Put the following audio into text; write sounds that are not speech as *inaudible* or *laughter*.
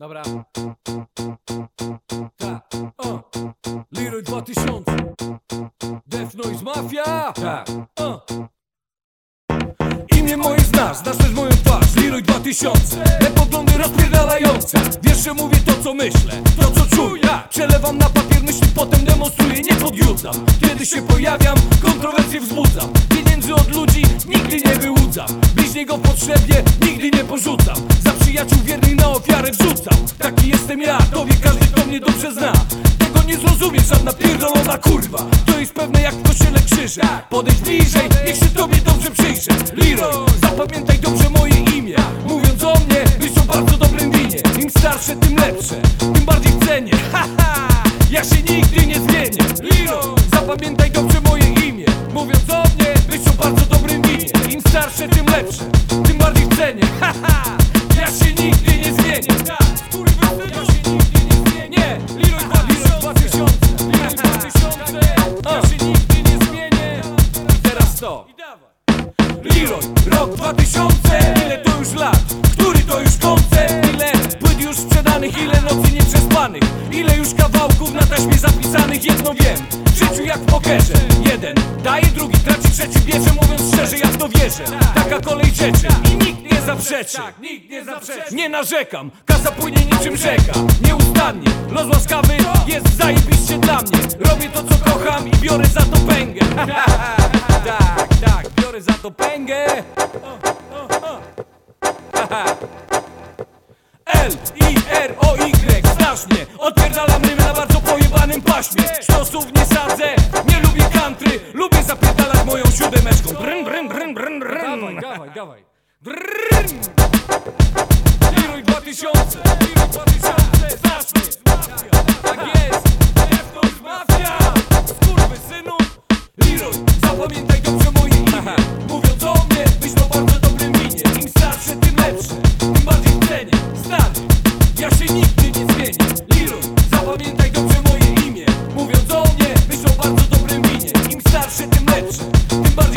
Dobra. Tak. O. Leroy 2000. Death Noise Mafia. Tak. O. Imię moje znasz, znasz też moją twarz Leroy 2000 Te poglądy rozpierdalające Wiesz, że mówię to co myślę To co czuję Przelewam na papier myśli, potem demonstruję Nie podjudzam Kiedy się pojawiam, kontrowersje wzbudzam Pieniędzy od ludzi nigdy nie wyłudzam Bliźniego w potrzebie nigdy nie porzucam przyjaciół wiernych na ofiarę wrzucam. Taki jestem ja, to wie każdy kto mnie dobrze zna. Tego nie zrozumie żadna pierdolona kurwa. To jest pewne jak w kościele krzyże. Podejdź bliżej, niech się tobie dobrze przyjrzę Leroy, zapamiętaj dobrze moje imię. Mówiąc o mnie, myśl o bardzo dobrym winie. Im starsze, tym lepsze, tym bardziej cenię. *laughs* Haha, ja się nigdy nie zmienię. Leroy, zapamiętaj dobrze moje imię. Mówiąc o mnie, myśl o bardzo dobrym winie. Im starsze, tym lepsze, Leroy, rok 2000 Ile to już lat, który to już koncert? Ile płyt już sprzedanych, ile nocy nieprzespanych? Ile już kawałków na taśmie zapisanych? Jedno wiem, w życiu jak w pokerze. Jeden daje, drugi traci, trzeci bierze Mówiąc szczerze, ja w to wierzę. Taka kolej rzeczy i nikt nie zaprzeczy. Nikt nie zaprzeczy. Nie narzekam, kasa płynie niczym rzeka. Nieustannie, los łaskawy jest zajebiście dla mnie. Robię to co kocham i biorę za to pęgę. *laughs* Tak, tak, biorę za to pęgę. L, I, R, O, Y, siódemeczką Bryn, bryn, bryn, bryn, bryn Dawaj, dawaj, dawaj. Bryn lights.